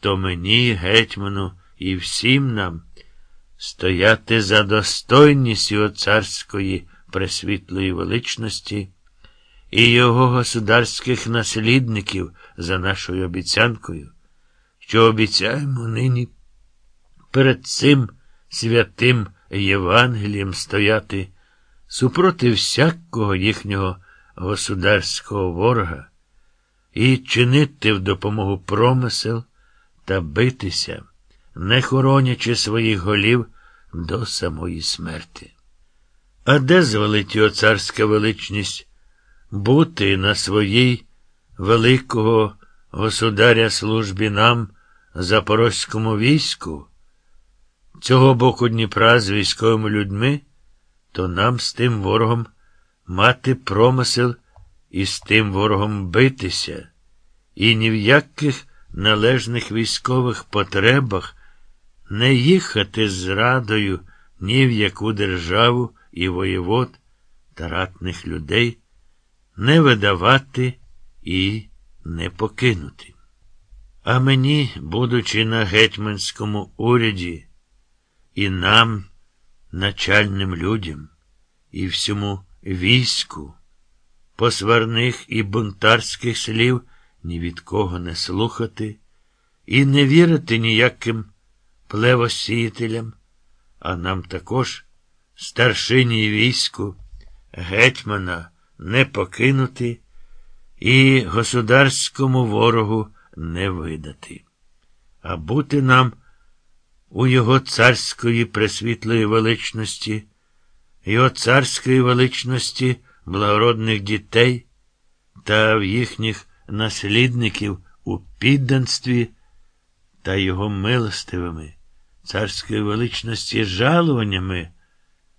то мені, гетьману, і всім нам стояти за достойність його царської пресвітлої величності і його государських наслідників за нашою обіцянкою, що обіцяємо нині перед цим святим Євангелієм стояти супроти всякого їхнього государського ворога і чинити в допомогу промисел та битися, не хоронячи своїх голів до самої смерти. А де звелить його царська величність бути на своїй великого государя службі нам, запорозькому війську, цього боку Дніпра з військовими людьми, то нам з тим ворогом мати промисел і з тим ворогом битися, і ні в яких належних військових потребах не їхати з радою ні в яку державу і воєвод та ратних людей, не видавати і не покинути. А мені, будучи на гетьманському уряді, і нам, начальним людям, і всьому війську, посварних і бунтарських слів ні від кого не слухати і не вірити ніяким плевосіятелям, а нам також, старшині війську, гетьмана не покинути і государському ворогу не видати, а бути нам у його царської пресвітлої величності, його царської величності благородних дітей та в їхніх наслідників у підданстві та його милостивими, царської величності жалуваннями,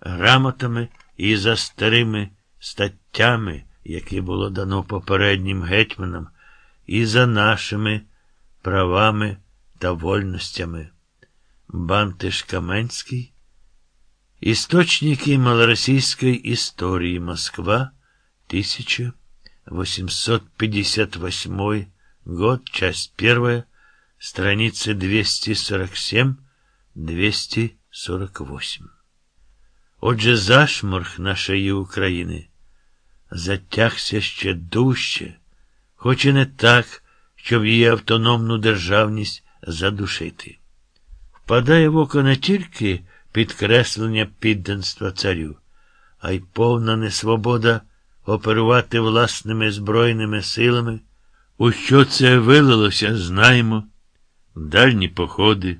грамотами і за старими статтями, які було дано попереднім гетьманам, і за нашими правами та вольностями. Бантиш Каменський, Істочники малоросійської історії Москва, 1858 год, часть первая, страницы 247-248. Отже, зашморг нашої України затягся ще дужче, хоч і не так, щоб її автономну державність задушити. Впадає в око не тільки підкреслення підданства царю, а й повна несвобода оперувати власними збройними силами. У що це вилилося, знаємо, дальні походи,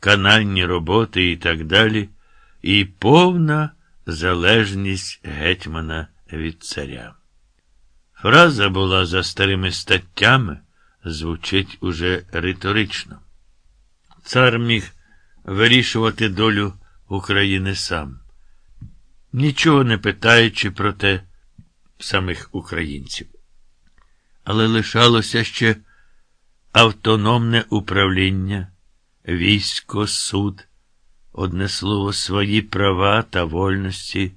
канальні роботи і так далі, і повна залежність гетьмана від царя. Фраза була за старими статтями, звучить уже риторично. Цар міг вирішувати долю України сам, нічого не питаючи про те самих українців. Але лишалося ще автономне управління, військо, суд, одне слово, свої права та вольності,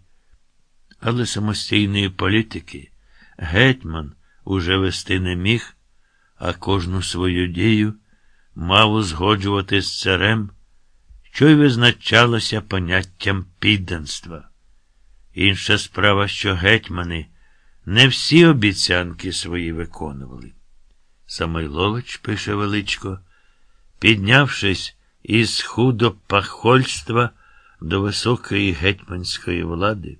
але самостійної політики гетьман уже вести не міг, а кожну свою дію мав узгоджувати з царем що й визначалося поняттям підданства. Інша справа, що гетьмани не всі обіцянки свої виконували. Самойлович, пише величко, піднявшись із худопахольства до високої гетьманської влади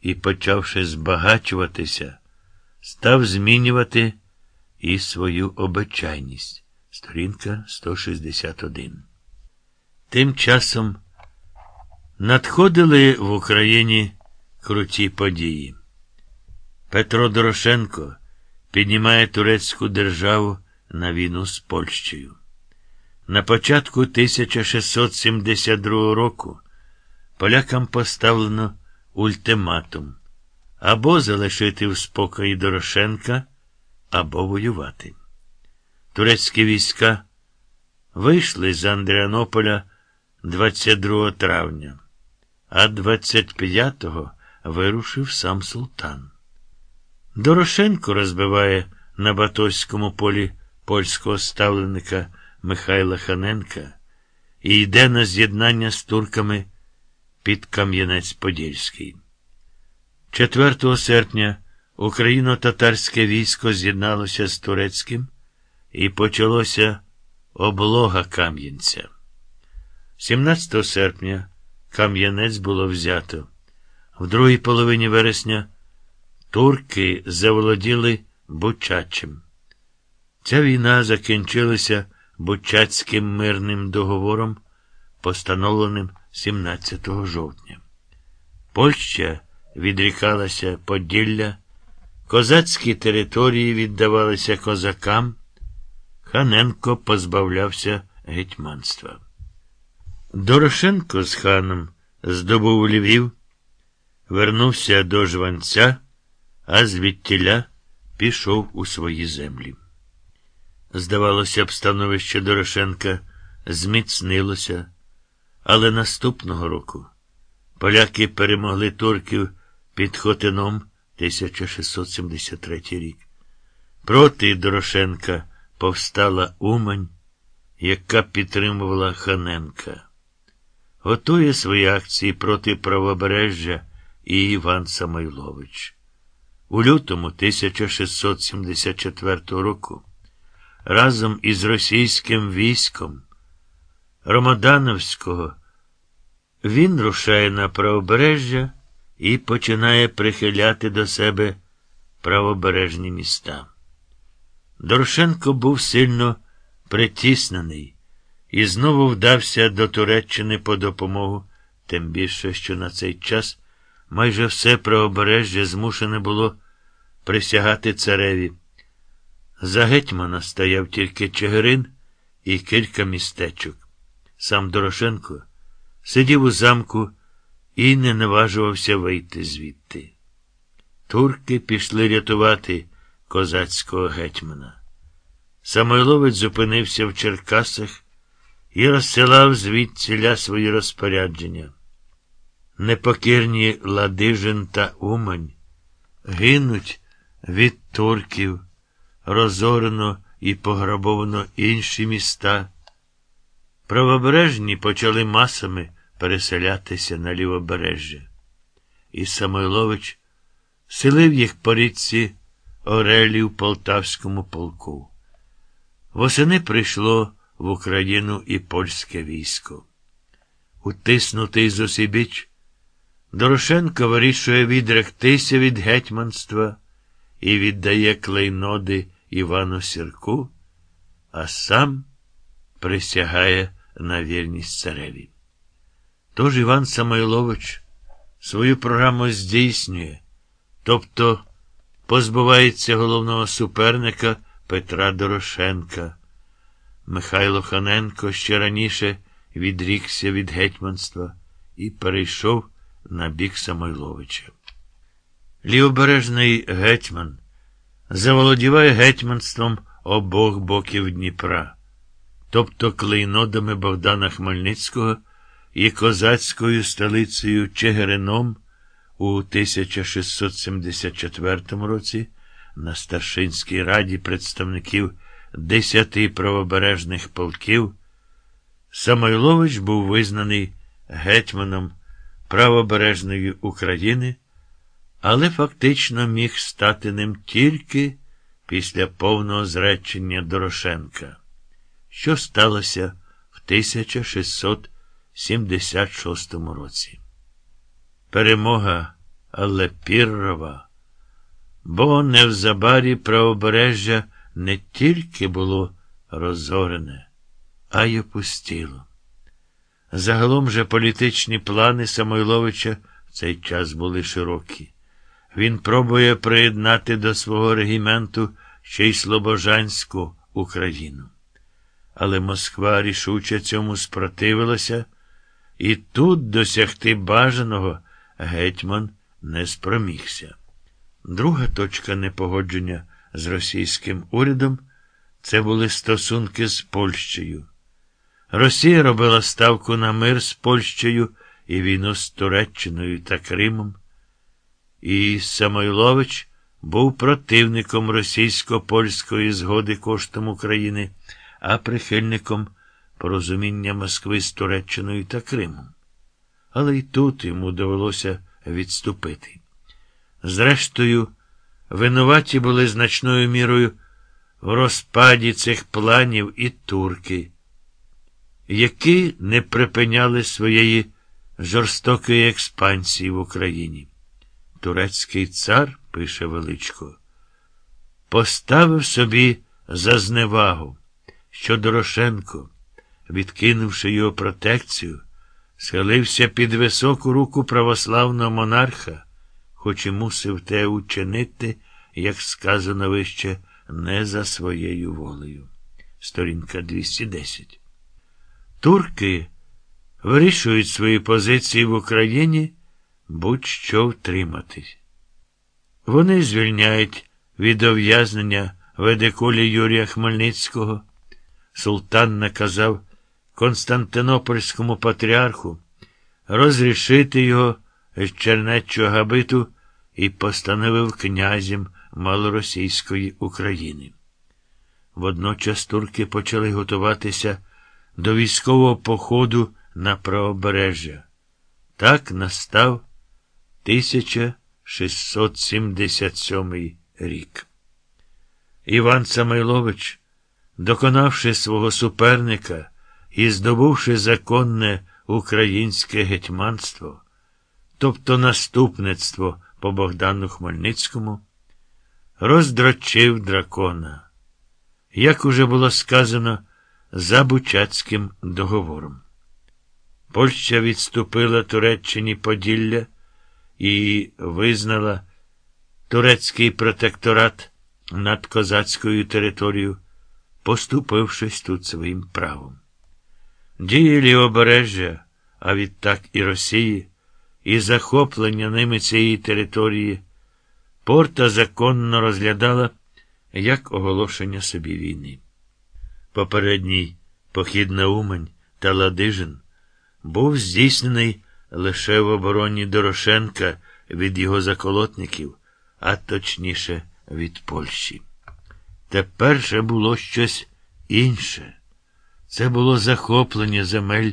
і, почавши збагачуватися, став змінювати і свою обичайність. Сторінка 161. Тим часом надходили в Україні круті події. Петро Дорошенко піднімає турецьку державу на війну з Польщею. На початку 1672 року полякам поставлено ультиматум або залишити в спокої Дорошенка, або воювати. Турецькі війська вийшли з Андріанополя 22 травня, а 25-го вирушив сам султан. Дорошенко розбиває на Батойському полі польського ставленика Михайла Ханенка і йде на з'єднання з турками під Кам'янець-Подільський. 4 серпня Україно-татарське військо з'єдналося з турецьким і почалося облога Кам'янця. 17 серпня Кам'янець було взято. В другій половині вересня турки заволоділи Бучачем. Ця війна закінчилася Бучацьким мирним договором, постановленим 17 жовтня. Польща відрікалася Поділля, козацькі території віддавалися козакам, Ханенко позбавлявся гетьманства. Дорошенко з ханом здобув Львів, вернувся до жванця, а звідтіля пішов у свої землі. Здавалося б, становище Дорошенка зміцнилося, але наступного року поляки перемогли турків під Хотином 1673 рік. Проти Дорошенка повстала Умань, яка підтримувала Ханенка. Готує свої акції проти правобережжя і Іван Самойлович. У лютому 1674 року разом із російським військом Ромодановського він рушає на правобережжя і починає прихиляти до себе правобережні міста. Дорошенко був сильно притіснений і знову вдався до Туреччини по допомогу, тим більше, що на цей час майже все правобережжя змушене було присягати цареві. За гетьмана стояв тільки Чигирин і кілька містечок. Сам Дорошенко сидів у замку і не наважувався вийти звідти. Турки пішли рятувати козацького гетьмана. Самойловець зупинився в Черкасах і розсилав звідціля свої розпорядження. Непокірні Ладижин та Умань гинуть від турків, розорено і пограбовано інші міста. Правобережні почали масами переселятися на лівобережжя. І Самойлович селив їх по річці Орелі в Полтавському полку. Восени прийшло в Україну і польське військо. Утиснутий з усібіч, Дорошенко вирішує відректися від гетьманства і віддає клейноди Івану Сірку, а сам присягає на вірність цареві. Тож Іван Самойлович свою програму здійснює, тобто позбувається головного суперника Петра Дорошенка. Михайло Ханенко ще раніше відрікся від гетьманства і перейшов на бік Самойловича. Лівобережний гетьман заволодіває гетьманством обох боків Дніпра, тобто клейнодами Богдана Хмельницького і козацькою столицею Чигирином у 1674 році на Старшинській раді представників десяти правобережних полків, Самойлович був визнаний гетьманом правобережної України, але фактично міг стати ним тільки після повного зречення Дорошенка, що сталося в 1676 році. Перемога Алепіррова, бо невзабарі правобережжя не тільки було розорене, а й опустіло. Загалом же політичні плани Самойловича в цей час були широкі. Він пробує приєднати до свого регіменту ще й Слобожанську Україну. Але Москва рішуче цьому спротивилася, і тут досягти бажаного гетьман не спромігся. Друга точка непогодження з російським урядом це були стосунки з Польщею. Росія робила ставку на мир з Польщею і війну з Туреччиною та Кримом. І Самойлович був противником російсько-польської згоди коштом України, а прихильником порозуміння Москви з Туреччиною та Кримом. Але й тут йому довелося відступити. Зрештою, винуваті були значною мірою в розпаді цих планів і турки, які не припиняли своєї жорстокої експансії в Україні. Турецький цар, пише Величко, поставив собі за зневагу, що Дорошенко, відкинувши його протекцію, схилився під високу руку православного монарха, хоч і мусив те учинити, як сказано вище, не за своєю волею. Сторінка 210. Турки вирішують свої позиції в Україні будь-що втриматись. Вони звільняють від ув'язнення ведекулі Юрія Хмельницького. Султан наказав Константинопольському патріарху розрішити його з чернечого габиту і постановив князем малоросійської України. Водночас турки почали готуватися до військового походу на правобережжя. Так настав 1677 рік. Іван Самойлович, доконавши свого суперника і здобувши законне українське гетьманство, тобто наступництво по Богдану Хмельницькому, роздрочив дракона, як уже було сказано за Бучацьким договором. Польща відступила Туреччині Поділля і визнала турецький протекторат над козацькою територією, поступившись тут своїм правом. Дії лівобережжя, а відтак і Росії, і захоплення ними цієї території, порта законно розглядала як оголошення собі війни. Попередній похід на Умань та Ладижин був здійснений лише в обороні Дорошенка від його заколотників, а точніше від Польщі. Тепер же було щось інше. Це було захоплення земель,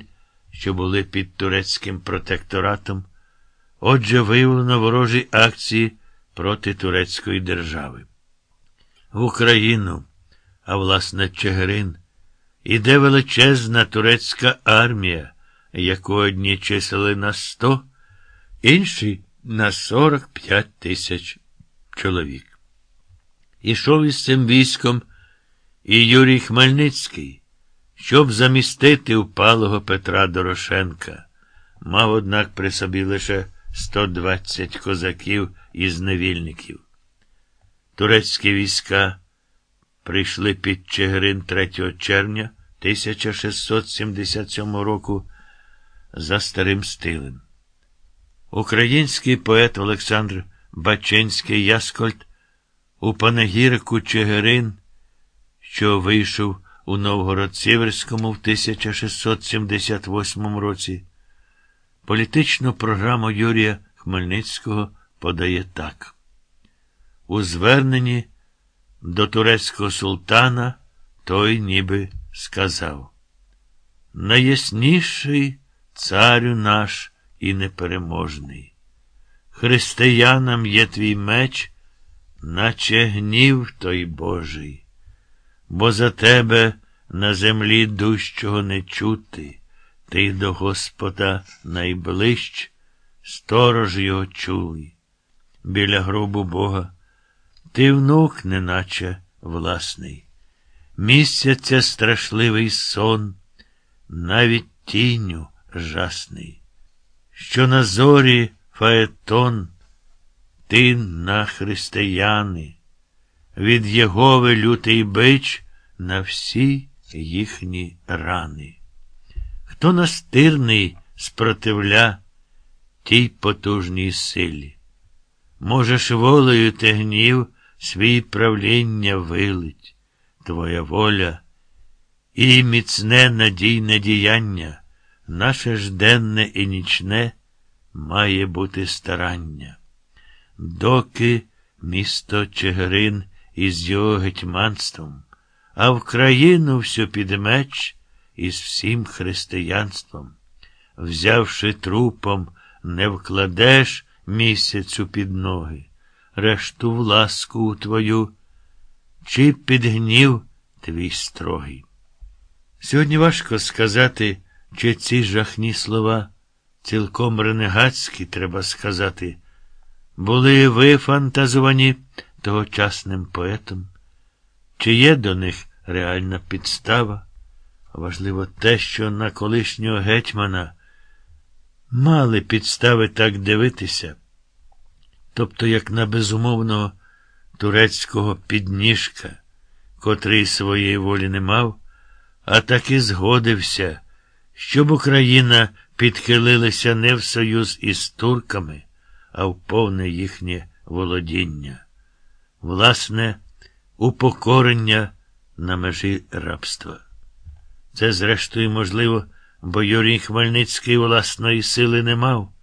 що були під турецьким протекторатом. Отже, виявлено ворожі акції проти турецької держави. В Україну, а власне Чигирин, іде величезна турецька армія яку одні числили на сто, інші на сорок п'ять тисяч чоловік. Ішов із цим військом і Юрій Хмельницький, щоб замістити упалого Петра Дорошенка, мав, однак, при собі лише 120 козаків і зневільників. Турецькі війська прийшли під Чигирин 3 червня 1677 року за старим стилем. Український поет Олександр Бачинський Яскольд у панегірику Чигирин, що вийшов у Новгород-Сіверському в 1678 році, політичну програму Юрія Хмельницького подає так. У зверненні до турецького султана той ніби сказав Найясніший царю наш і непереможний. Християнам є твій меч, наче гнів той Божий, бо за тебе на землі дужчого не чути, ти до Господа найближч, сторож його чулий. Біля гробу Бога, ти внук, неначе власний. Місяця страшливий сон, навіть тінню жасний, що на зорі фаетон, ти на християни, від Єгови лютий бич на всі їхні рани. Хто настирний спротивля тій потужній силі? Можеш волею те гнів свій правління вилить, твоя воля і міцне надійне діяння. Наше ж денне і нічне має бути старання. Доки місто Чигирин із його гетьманством, а в країну всю під меч із всім християнством. Взявши трупом, не вкладеш місяцю під ноги, решту в ласку твою, чи під гнів твій строгий. Сьогодні важко сказати, чи ці жахні слова, цілком ренегатські, треба сказати, були вифантазовані тогочасним поетом, чи є до них реальна підстава? Важливо те, що на колишнього гетьмана мали підстави так дивитися, тобто як на безумовного турецького підніжка, котрий своєї волі не мав, а таки згодився, щоб Україна підхилилася не в союз із турками, а в повне їхнє володіння, власне, упокорення на межі рабства. Це, зрештою, можливо, бо Юрій Хмельницький власної сили не мав.